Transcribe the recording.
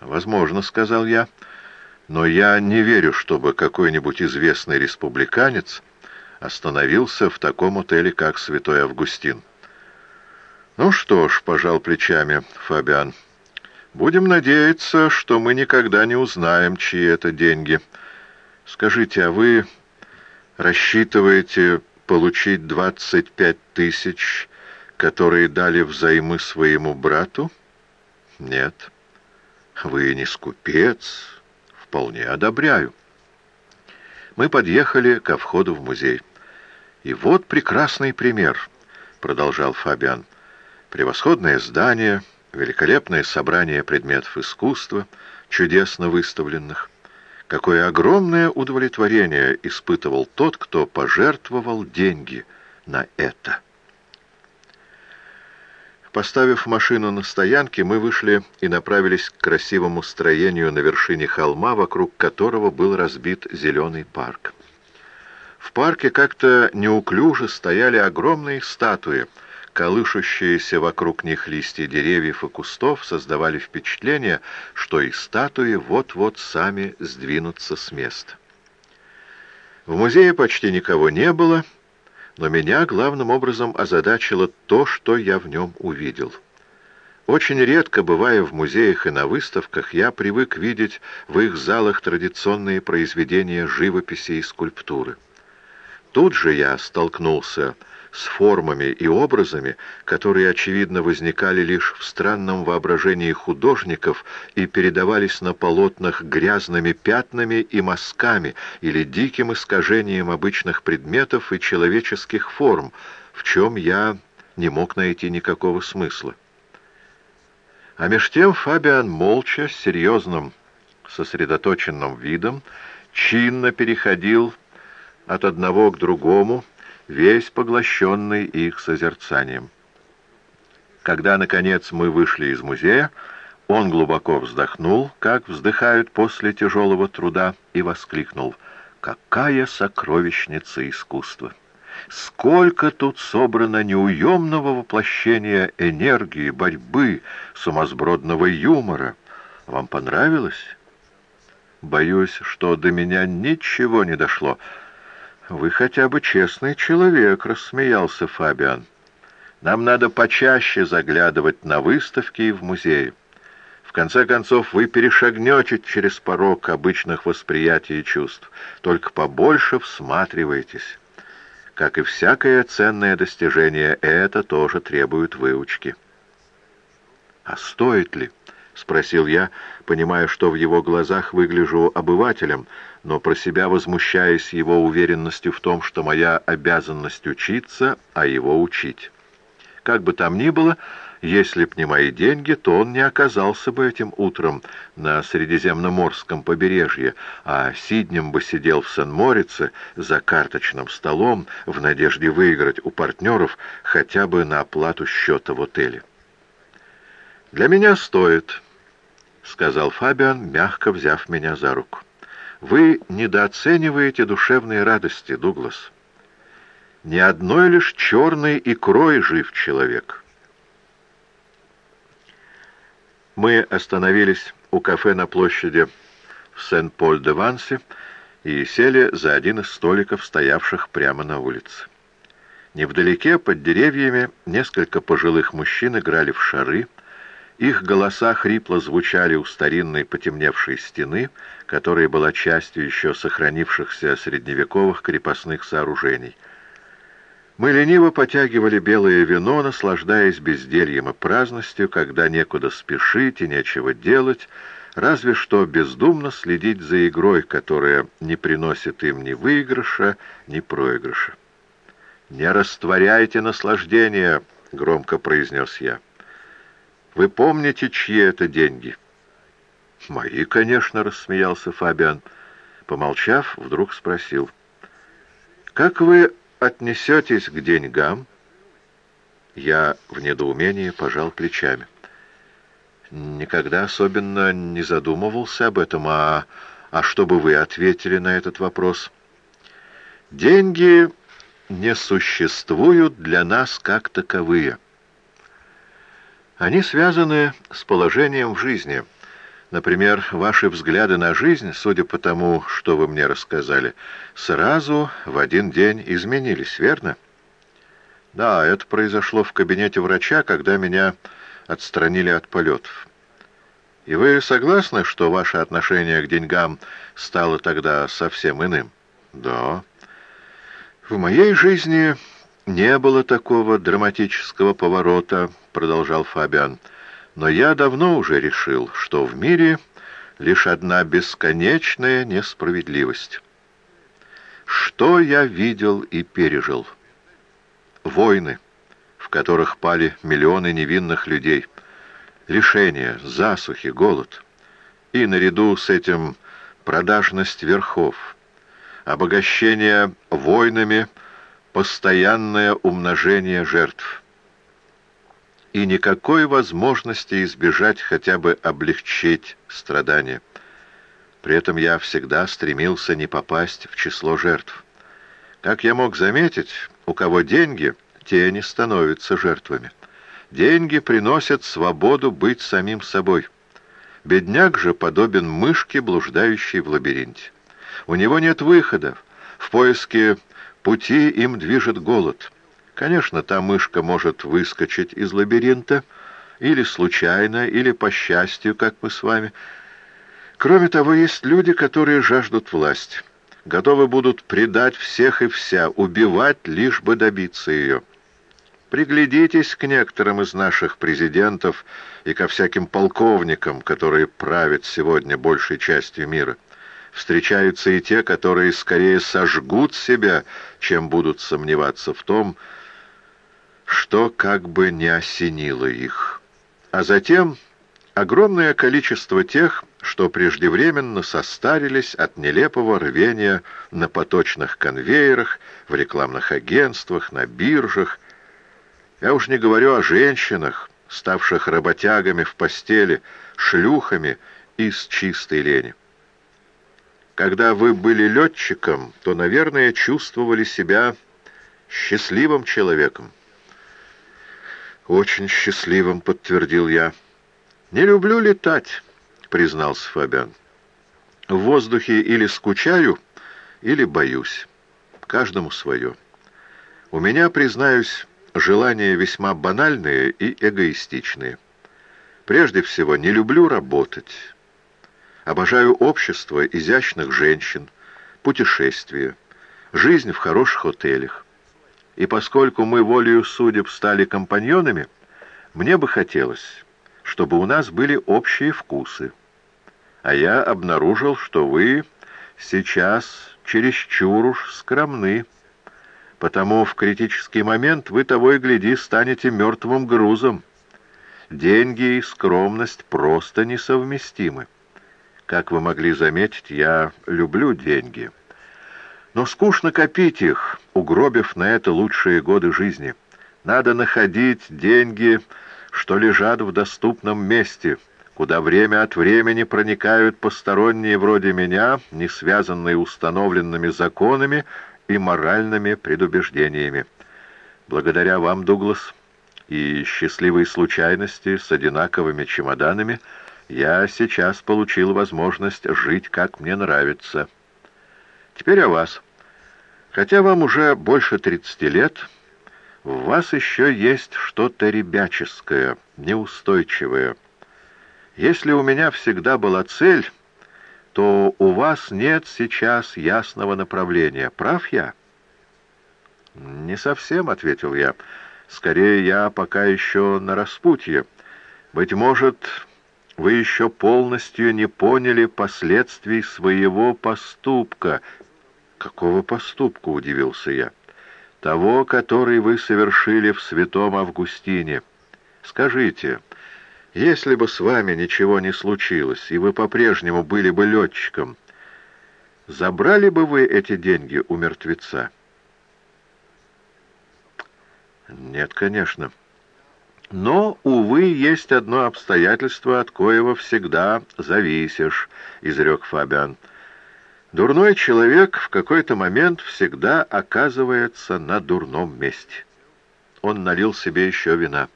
«Возможно», — сказал я, — «но я не верю, чтобы какой-нибудь известный республиканец остановился в таком отеле, как Святой Августин». «Ну что ж», — пожал плечами Фабиан, — «будем надеяться, что мы никогда не узнаем, чьи это деньги. Скажите, а вы рассчитываете получить двадцать пять тысяч, которые дали взаймы своему брату?» «Нет». «Вы не скупец?» «Вполне одобряю». Мы подъехали ко входу в музей. «И вот прекрасный пример», — продолжал Фабиан. «Превосходное здание, великолепное собрание предметов искусства, чудесно выставленных. Какое огромное удовлетворение испытывал тот, кто пожертвовал деньги на это». Поставив машину на стоянке, мы вышли и направились к красивому строению на вершине холма, вокруг которого был разбит зеленый парк. В парке как-то неуклюже стояли огромные статуи, колышущиеся вокруг них листья деревьев и кустов создавали впечатление, что и статуи вот-вот сами сдвинутся с места. В музее почти никого не было, — но меня главным образом озадачило то, что я в нем увидел. Очень редко, бывая в музеях и на выставках, я привык видеть в их залах традиционные произведения живописи и скульптуры. Тут же я столкнулся с формами и образами, которые, очевидно, возникали лишь в странном воображении художников и передавались на полотнах грязными пятнами и мазками или диким искажением обычных предметов и человеческих форм, в чем я не мог найти никакого смысла. А меж тем Фабиан молча, с серьезным, сосредоточенным видом, чинно переходил от одного к другому, весь поглощенный их созерцанием. Когда, наконец, мы вышли из музея, он глубоко вздохнул, как вздыхают после тяжелого труда, и воскликнул «Какая сокровищница искусства!» Сколько тут собрано неуемного воплощения энергии, борьбы, сумасбродного юмора! Вам понравилось? Боюсь, что до меня ничего не дошло — «Вы хотя бы честный человек», — рассмеялся Фабиан. «Нам надо почаще заглядывать на выставки и в музеи. В конце концов, вы перешагнете через порог обычных восприятий и чувств, только побольше всматривайтесь. Как и всякое ценное достижение, это тоже требует выучки». «А стоит ли?» — спросил я, понимая, что в его глазах выгляжу обывателем, но про себя возмущаясь его уверенностью в том, что моя обязанность учиться, а его учить. Как бы там ни было, если б не мои деньги, то он не оказался бы этим утром на Средиземноморском побережье, а Сиднем бы сидел в Сан-Морице за карточным столом в надежде выиграть у партнеров хотя бы на оплату счета в отеле. «Для меня стоит», — сказал Фабиан, мягко взяв меня за руку. «Вы недооцениваете душевные радости, Дуглас. Ни одной лишь черной икрой жив человек». Мы остановились у кафе на площади в Сен-Поль-де-Вансе и сели за один из столиков, стоявших прямо на улице. Невдалеке, под деревьями, несколько пожилых мужчин играли в шары, их голоса хрипло звучали у старинной потемневшей стены, которая была частью еще сохранившихся средневековых крепостных сооружений. Мы лениво потягивали белое вино, наслаждаясь бездельем и праздностью, когда некуда спешить и нечего делать, разве что бездумно следить за игрой, которая не приносит им ни выигрыша, ни проигрыша. «Не растворяйте наслаждение», — громко произнес я. Вы помните, чьи это деньги?» «Мои, конечно», — рассмеялся Фабиан. Помолчав, вдруг спросил. «Как вы отнесетесь к деньгам?» Я в недоумении пожал плечами. «Никогда особенно не задумывался об этом, а, а что бы вы ответили на этот вопрос?» «Деньги не существуют для нас как таковые». Они связаны с положением в жизни, Например, ваши взгляды на жизнь, судя по тому, что вы мне рассказали, сразу в один день изменились, верно? Да, это произошло в кабинете врача, когда меня отстранили от полетов. И вы согласны, что ваше отношение к деньгам стало тогда совсем иным? Да. В моей жизни не было такого драматического поворота, продолжал Фабиан. Но я давно уже решил, что в мире лишь одна бесконечная несправедливость. Что я видел и пережил? Войны, в которых пали миллионы невинных людей, лишения, засухи, голод. И наряду с этим продажность верхов, обогащение войнами, постоянное умножение жертв и никакой возможности избежать хотя бы облегчить страдания. При этом я всегда стремился не попасть в число жертв. Как я мог заметить, у кого деньги, те не становятся жертвами. Деньги приносят свободу быть самим собой. Бедняк же подобен мышке, блуждающей в лабиринте. У него нет выхода. В поиске пути им движет голод. Конечно, та мышка может выскочить из лабиринта, или случайно, или по счастью, как мы с вами. Кроме того, есть люди, которые жаждут власти, готовы будут предать всех и вся, убивать, лишь бы добиться ее. Приглядитесь к некоторым из наших президентов и ко всяким полковникам, которые правят сегодня большей частью мира. Встречаются и те, которые скорее сожгут себя, чем будут сомневаться в том, что как бы не осенило их. А затем огромное количество тех, что преждевременно состарились от нелепого рвения на поточных конвейерах, в рекламных агентствах, на биржах. Я уж не говорю о женщинах, ставших работягами в постели, шлюхами из чистой лени. Когда вы были летчиком, то, наверное, чувствовали себя счастливым человеком. «Очень счастливым», — подтвердил я. «Не люблю летать», — признался Фабиан. «В воздухе или скучаю, или боюсь. Каждому свое. У меня, признаюсь, желания весьма банальные и эгоистичные. Прежде всего, не люблю работать. Обожаю общество изящных женщин, путешествия, жизнь в хороших отелях и поскольку мы волею судеб стали компаньонами, мне бы хотелось, чтобы у нас были общие вкусы. А я обнаружил, что вы сейчас чересчур уж скромны, потому в критический момент вы того и гляди станете мертвым грузом. Деньги и скромность просто несовместимы. Как вы могли заметить, я люблю деньги». Но скучно копить их, угробив на это лучшие годы жизни. Надо находить деньги, что лежат в доступном месте, куда время от времени проникают посторонние вроде меня, не связанные установленными законами и моральными предубеждениями. Благодаря вам, Дуглас, и счастливой случайности с одинаковыми чемоданами, я сейчас получил возможность жить, как мне нравится. Теперь о вас. Хотя вам уже больше тридцати лет, в вас еще есть что-то ребяческое, неустойчивое. Если у меня всегда была цель, то у вас нет сейчас ясного направления. Прав я? «Не совсем», — ответил я. «Скорее, я пока еще на распутье. Быть может, вы еще полностью не поняли последствий своего поступка, «Какого поступка?» — удивился я. «Того, который вы совершили в святом Августине. Скажите, если бы с вами ничего не случилось, и вы по-прежнему были бы летчиком, забрали бы вы эти деньги у мертвеца?» «Нет, конечно». Но, увы, есть одно обстоятельство, от коего всегда зависишь, — изрек Фабиан. Дурной человек в какой-то момент всегда оказывается на дурном месте. Он налил себе еще вина.